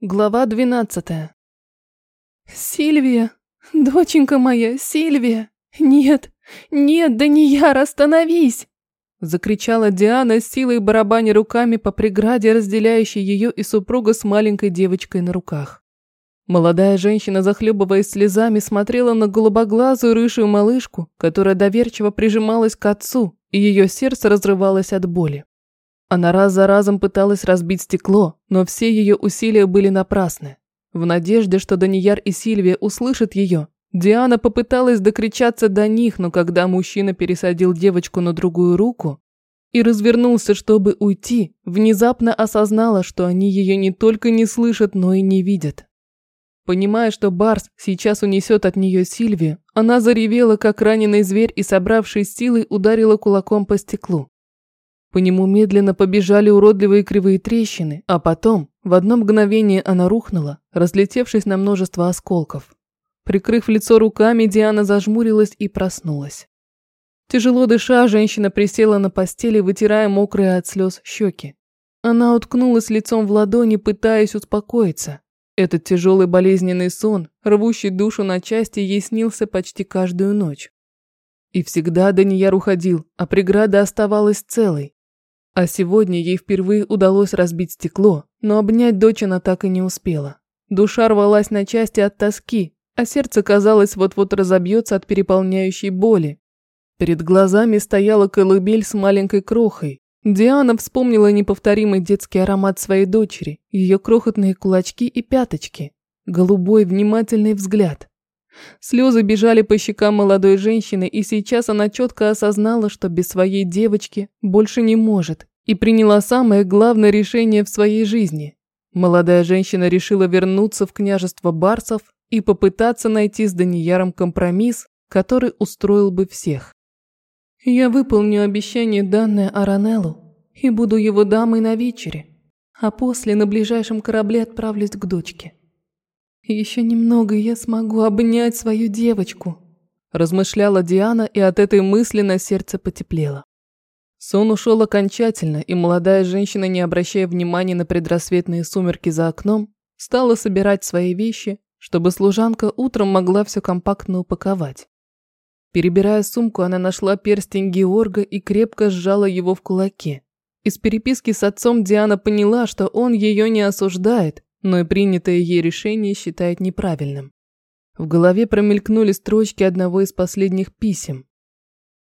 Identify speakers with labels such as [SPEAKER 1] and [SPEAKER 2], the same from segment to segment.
[SPEAKER 1] Глава двенадцатая. «Сильвия! Доченька моя, Сильвия! Нет, нет, Данияр, остановись!» Закричала Диана силой барабаня руками по преграде, разделяющей ее и супруга с маленькой девочкой на руках. Молодая женщина, захлебываясь слезами, смотрела на голубоглазую рыжую малышку, которая доверчиво прижималась к отцу, и ее сердце разрывалось от боли. Она раз за разом пыталась разбить стекло, но все ее усилия были напрасны. В надежде, что Данияр и Сильвия услышат ее, Диана попыталась докричаться до них, но когда мужчина пересадил девочку на другую руку и развернулся, чтобы уйти, внезапно осознала, что они ее не только не слышат, но и не видят. Понимая, что Барс сейчас унесет от нее Сильвию, она заревела, как раненый зверь, и, собравшись силой, ударила кулаком по стеклу. По нему медленно побежали уродливые кривые трещины, а потом, в одно мгновение она рухнула, разлетевшись на множество осколков. Прикрыв лицо руками, Диана зажмурилась и проснулась. Тяжело дыша, женщина присела на постели, вытирая мокрые от слез щеки. Она уткнулась лицом в ладони, пытаясь успокоиться. Этот тяжелый болезненный сон, рвущий душу на части, ей снился почти каждую ночь. И всегда Данияр уходил, а преграда оставалась целой. А сегодня ей впервые удалось разбить стекло, но обнять дочь она так и не успела. Душа рвалась на части от тоски, а сердце, казалось, вот-вот разобьется от переполняющей боли. Перед глазами стояла колыбель с маленькой крохой. Диана вспомнила неповторимый детский аромат своей дочери, ее крохотные кулачки и пяточки, голубой внимательный взгляд. Слезы бежали по щекам молодой женщины, и сейчас она четко осознала, что без своей девочки больше не может, и приняла самое главное решение в своей жизни. Молодая женщина решила вернуться в княжество Барсов и попытаться найти с Данияром компромисс, который устроил бы всех. «Я выполню обещание, данное Аранеллу, и буду его дамой на вечере, а после на ближайшем корабле отправлюсь к дочке. Еще немного, и я смогу обнять свою девочку», размышляла Диана, и от этой мысли на сердце потеплело. Сон ушел окончательно, и молодая женщина, не обращая внимания на предрассветные сумерки за окном, стала собирать свои вещи, чтобы служанка утром могла все компактно упаковать. Перебирая сумку, она нашла перстень Георга и крепко сжала его в кулаке. Из переписки с отцом Диана поняла, что он ее не осуждает, но и принятое ей решение считает неправильным. В голове промелькнули строчки одного из последних писем.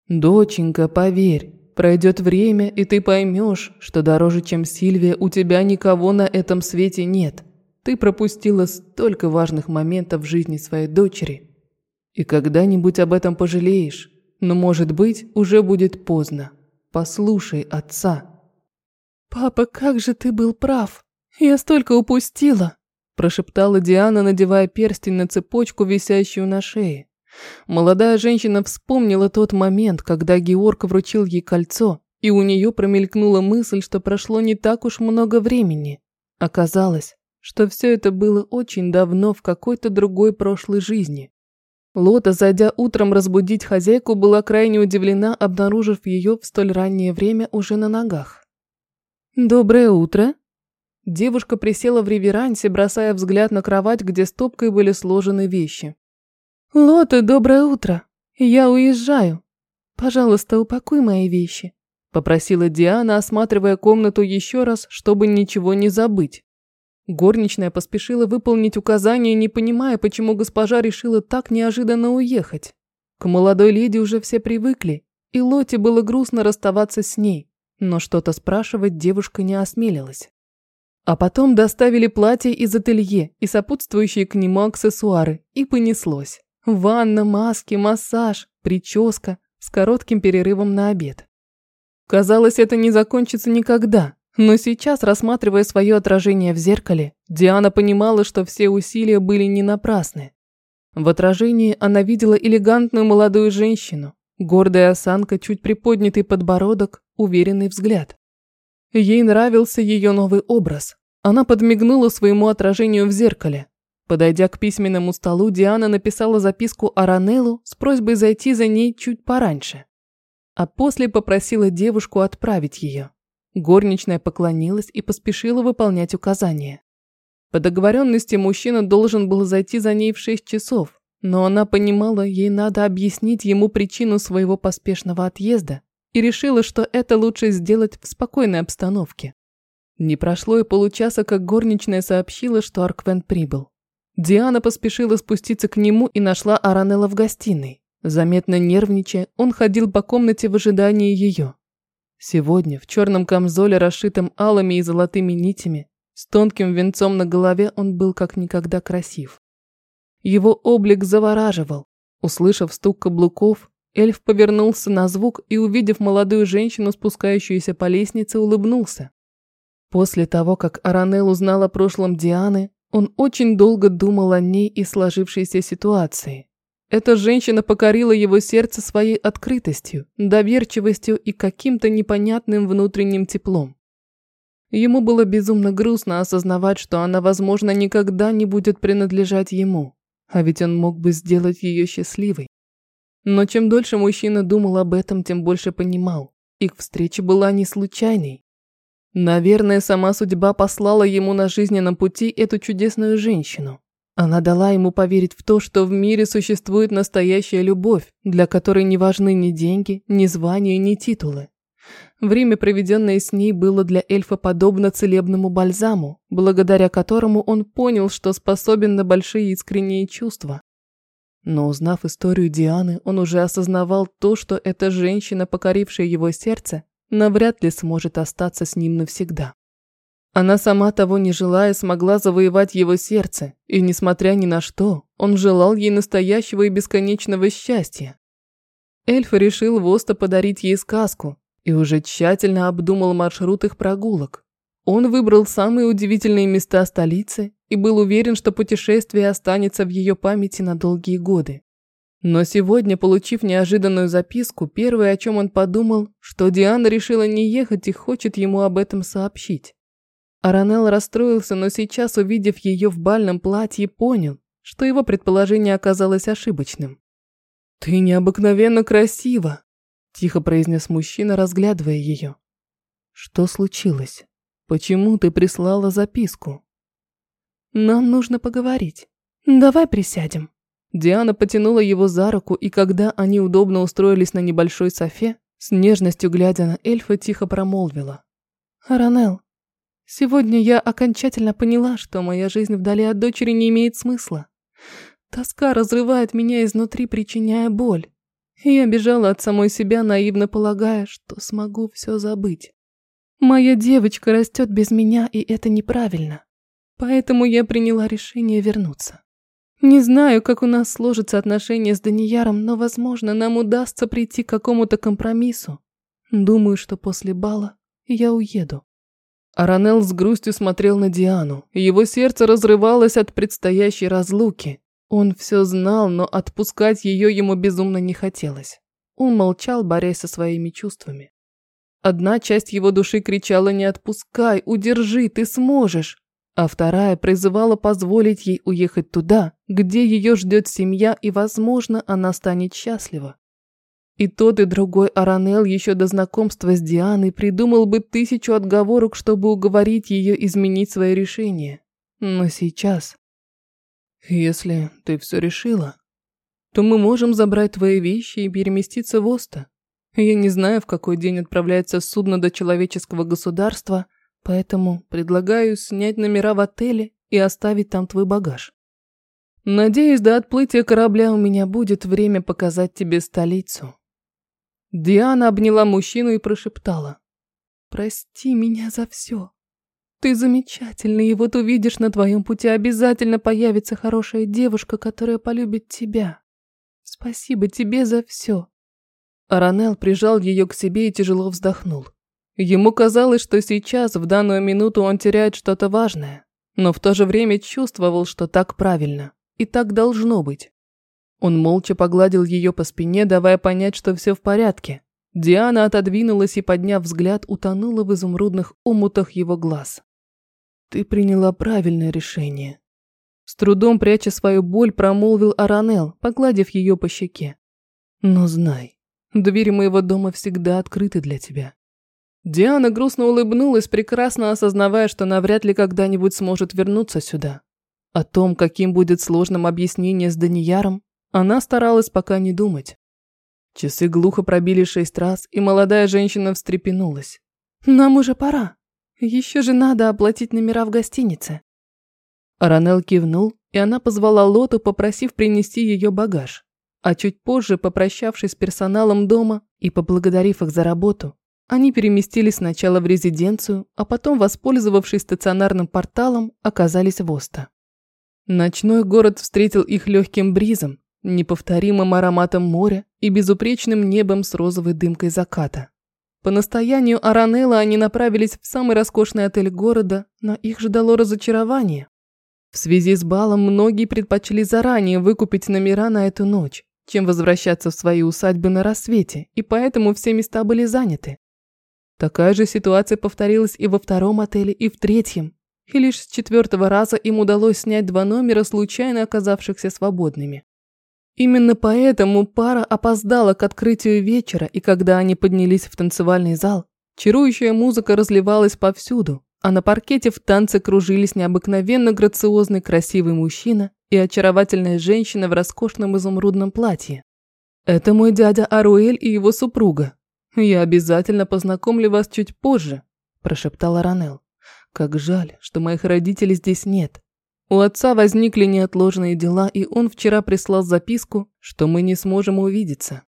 [SPEAKER 1] «Доченька, поверь, Пройдет время, и ты поймешь, что дороже, чем Сильвия, у тебя никого на этом свете нет. Ты пропустила столько важных моментов в жизни своей дочери. И когда-нибудь об этом пожалеешь. Но, может быть, уже будет поздно. Послушай отца. «Папа, как же ты был прав! Я столько упустила!» Прошептала Диана, надевая перстень на цепочку, висящую на шее. Молодая женщина вспомнила тот момент, когда Георг вручил ей кольцо, и у нее промелькнула мысль, что прошло не так уж много времени. Оказалось, что все это было очень давно в какой-то другой прошлой жизни. Лота, зайдя утром разбудить хозяйку, была крайне удивлена, обнаружив ее в столь раннее время уже на ногах. «Доброе утро!» Девушка присела в реверансе, бросая взгляд на кровать, где стопкой были сложены вещи. «Лота, доброе утро. Я уезжаю. Пожалуйста, упакуй мои вещи», – попросила Диана, осматривая комнату еще раз, чтобы ничего не забыть. Горничная поспешила выполнить указание, не понимая, почему госпожа решила так неожиданно уехать. К молодой леди уже все привыкли, и Лоте было грустно расставаться с ней, но что-то спрашивать девушка не осмелилась. А потом доставили платье из ателье и сопутствующие к нему аксессуары, и понеслось. Ванна, маски, массаж, прическа с коротким перерывом на обед. Казалось, это не закончится никогда, но сейчас, рассматривая свое отражение в зеркале, Диана понимала, что все усилия были не напрасны. В отражении она видела элегантную молодую женщину, гордая осанка, чуть приподнятый подбородок, уверенный взгляд. Ей нравился ее новый образ. Она подмигнула своему отражению в зеркале, Подойдя к письменному столу, Диана написала записку Аранеллу с просьбой зайти за ней чуть пораньше. А после попросила девушку отправить ее. Горничная поклонилась и поспешила выполнять указания. По договоренности мужчина должен был зайти за ней в шесть часов, но она понимала, ей надо объяснить ему причину своего поспешного отъезда и решила, что это лучше сделать в спокойной обстановке. Не прошло и получаса, как горничная сообщила, что Арквен прибыл. Диана поспешила спуститься к нему и нашла Аранелла в гостиной. Заметно нервничая, он ходил по комнате в ожидании ее. Сегодня в черном камзоле, расшитом алыми и золотыми нитями, с тонким венцом на голове он был как никогда красив. Его облик завораживал. Услышав стук каблуков, эльф повернулся на звук и, увидев молодую женщину, спускающуюся по лестнице, улыбнулся. После того, как Аранел узнал о прошлом Дианы, он очень долго думал о ней и сложившейся ситуации. Эта женщина покорила его сердце своей открытостью, доверчивостью и каким-то непонятным внутренним теплом. Ему было безумно грустно осознавать, что она, возможно, никогда не будет принадлежать ему, а ведь он мог бы сделать ее счастливой. Но чем дольше мужчина думал об этом, тем больше понимал, их встреча была не случайной. Наверное, сама судьба послала ему на жизненном пути эту чудесную женщину. Она дала ему поверить в то, что в мире существует настоящая любовь, для которой не важны ни деньги, ни звания, ни титулы. Время, проведенное с ней, было для эльфа подобно целебному бальзаму, благодаря которому он понял, что способен на большие искренние чувства. Но узнав историю Дианы, он уже осознавал то, что эта женщина, покорившая его сердце, навряд ли сможет остаться с ним навсегда. Она сама того не желая смогла завоевать его сердце, и, несмотря ни на что, он желал ей настоящего и бесконечного счастья. Эльф решил Воста подарить ей сказку и уже тщательно обдумал маршрут их прогулок. Он выбрал самые удивительные места столицы и был уверен, что путешествие останется в ее памяти на долгие годы. Но сегодня, получив неожиданную записку, первое, о чем он подумал, что Диана решила не ехать и хочет ему об этом сообщить. Аранел расстроился, но сейчас, увидев ее в бальном платье, понял, что его предположение оказалось ошибочным. «Ты необыкновенно красива», – тихо произнес мужчина, разглядывая ее. «Что случилось? Почему ты прислала записку?» «Нам нужно поговорить. Давай присядем». Диана потянула его за руку, и когда они удобно устроились на небольшой софе, с нежностью глядя на эльфа, тихо промолвила. «Аранел, сегодня я окончательно поняла, что моя жизнь вдали от дочери не имеет смысла. Тоска разрывает меня изнутри, причиняя боль. Я бежала от самой себя, наивно полагая, что смогу все забыть. Моя девочка растет без меня, и это неправильно. Поэтому я приняла решение вернуться. Не знаю, как у нас сложатся отношения с Данияром, но, возможно, нам удастся прийти к какому-то компромиссу. Думаю, что после бала я уеду. Аранел с грустью смотрел на Диану. Его сердце разрывалось от предстоящей разлуки. Он все знал, но отпускать ее ему безумно не хотелось. Он молчал, борясь со своими чувствами. Одна часть его души кричала «Не отпускай, удержи, ты сможешь!» А вторая призывала позволить ей уехать туда, где ее ждет семья и, возможно, она станет счастлива. И тот, и другой Аранел еще до знакомства с Дианой придумал бы тысячу отговорок, чтобы уговорить ее изменить свое решение. Но сейчас... Если ты все решила, то мы можем забрать твои вещи и переместиться в Оста. Я не знаю, в какой день отправляется судно до человеческого государства, Поэтому предлагаю снять номера в отеле и оставить там твой багаж. Надеюсь, до отплытия корабля у меня будет время показать тебе столицу. Диана обняла мужчину и прошептала. Прости меня за все. Ты замечательный, и вот увидишь, на твоем пути обязательно появится хорошая девушка, которая полюбит тебя. Спасибо тебе за все. Аранел прижал ее к себе и тяжело вздохнул. Ему казалось, что сейчас, в данную минуту, он теряет что-то важное, но в то же время чувствовал, что так правильно и так должно быть. Он молча погладил ее по спине, давая понять, что все в порядке. Диана отодвинулась и, подняв взгляд, утонула в изумрудных омутах его глаз. «Ты приняла правильное решение». С трудом пряча свою боль, промолвил Аранел, погладив ее по щеке. «Но знай, двери моего дома всегда открыты для тебя. Диана грустно улыбнулась, прекрасно осознавая, что навряд ли когда-нибудь сможет вернуться сюда. О том, каким будет сложным объяснение с Данияром, она старалась пока не думать. Часы глухо пробили шесть раз, и молодая женщина встрепенулась. «Нам уже пора. Еще же надо оплатить номера в гостинице». Ранел кивнул, и она позвала Лоту, попросив принести ее багаж. А чуть позже, попрощавшись с персоналом дома и поблагодарив их за работу, они переместились сначала в резиденцию, а потом, воспользовавшись стационарным порталом, оказались в Оста. Ночной город встретил их легким бризом, неповторимым ароматом моря и безупречным небом с розовой дымкой заката. По настоянию Аранелла они направились в самый роскошный отель города, но их ждало разочарование. В связи с балом многие предпочли заранее выкупить номера на эту ночь, чем возвращаться в свои усадьбы на рассвете, и поэтому все места были заняты. Такая же ситуация повторилась и во втором отеле, и в третьем. И лишь с четвертого раза им удалось снять два номера, случайно оказавшихся свободными. Именно поэтому пара опоздала к открытию вечера, и когда они поднялись в танцевальный зал, чарующая музыка разливалась повсюду, а на паркете в танце кружились необыкновенно грациозный красивый мужчина и очаровательная женщина в роскошном изумрудном платье. Это мой дядя Аруэль и его супруга, «Я обязательно познакомлю вас чуть позже», – прошептала Ранел. «Как жаль, что моих родителей здесь нет. У отца возникли неотложные дела, и он вчера прислал записку, что мы не сможем увидеться».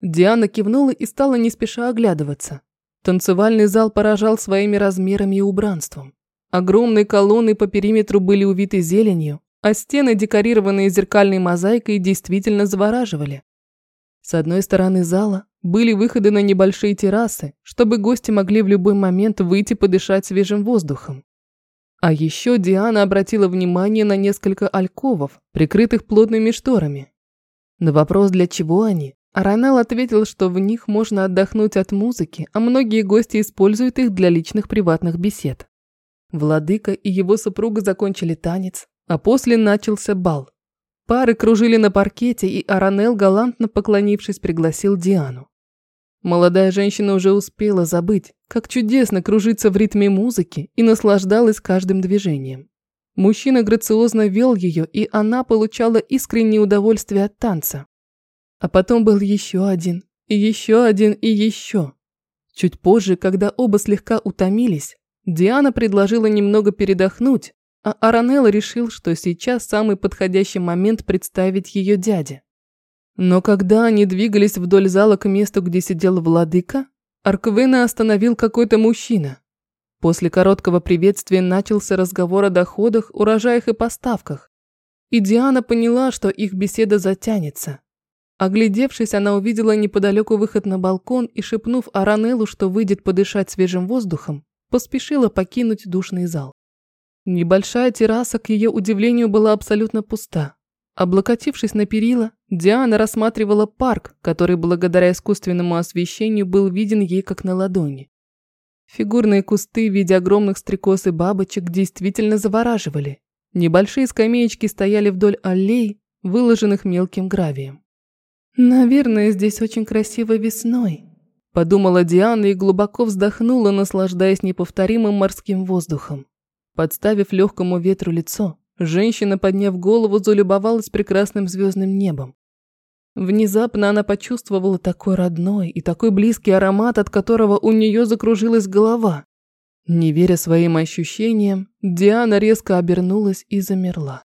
[SPEAKER 1] Диана кивнула и стала не спеша оглядываться. Танцевальный зал поражал своими размерами и убранством. Огромные колонны по периметру были увиты зеленью, а стены, декорированные зеркальной мозаикой, действительно завораживали. С одной стороны зала были выходы на небольшие террасы, чтобы гости могли в любой момент выйти подышать свежим воздухом. А еще Диана обратила внимание на несколько альковов, прикрытых плотными шторами. На вопрос, для чего они, Аранел ответил, что в них можно отдохнуть от музыки, а многие гости используют их для личных приватных бесед. Владыка и его супруга закончили танец, а после начался бал. Пары кружили на паркете, и Аранел, галантно поклонившись, пригласил Диану. Молодая женщина уже успела забыть, как чудесно кружиться в ритме музыки и наслаждалась каждым движением. Мужчина грациозно вел ее, и она получала искреннее удовольствие от танца. А потом был еще один, и еще один, и еще. Чуть позже, когда оба слегка утомились, Диана предложила немного передохнуть, а Аранелла решил, что сейчас самый подходящий момент представить ее дяде. Но когда они двигались вдоль зала к месту, где сидел владыка, Арквена остановил какой-то мужчина. После короткого приветствия начался разговор о доходах, урожаях и поставках. И Диана поняла, что их беседа затянется. Оглядевшись, она увидела неподалеку выход на балкон и, шепнув Аранеллу, что выйдет подышать свежим воздухом, поспешила покинуть душный зал. Небольшая терраса, к ее удивлению, была абсолютно пуста. Облокотившись на перила, Диана рассматривала парк, который благодаря искусственному освещению был виден ей как на ладони. Фигурные кусты в виде огромных стрекоз и бабочек действительно завораживали. Небольшие скамеечки стояли вдоль аллей, выложенных мелким гравием. «Наверное, здесь очень красиво весной», – подумала Диана и глубоко вздохнула, наслаждаясь неповторимым морским воздухом. Подставив легкому ветру лицо, женщина, подняв голову, залюбовалась прекрасным звездным небом. Внезапно она почувствовала такой родной и такой близкий аромат, от которого у нее закружилась голова. Не веря своим ощущениям, Диана резко обернулась и замерла.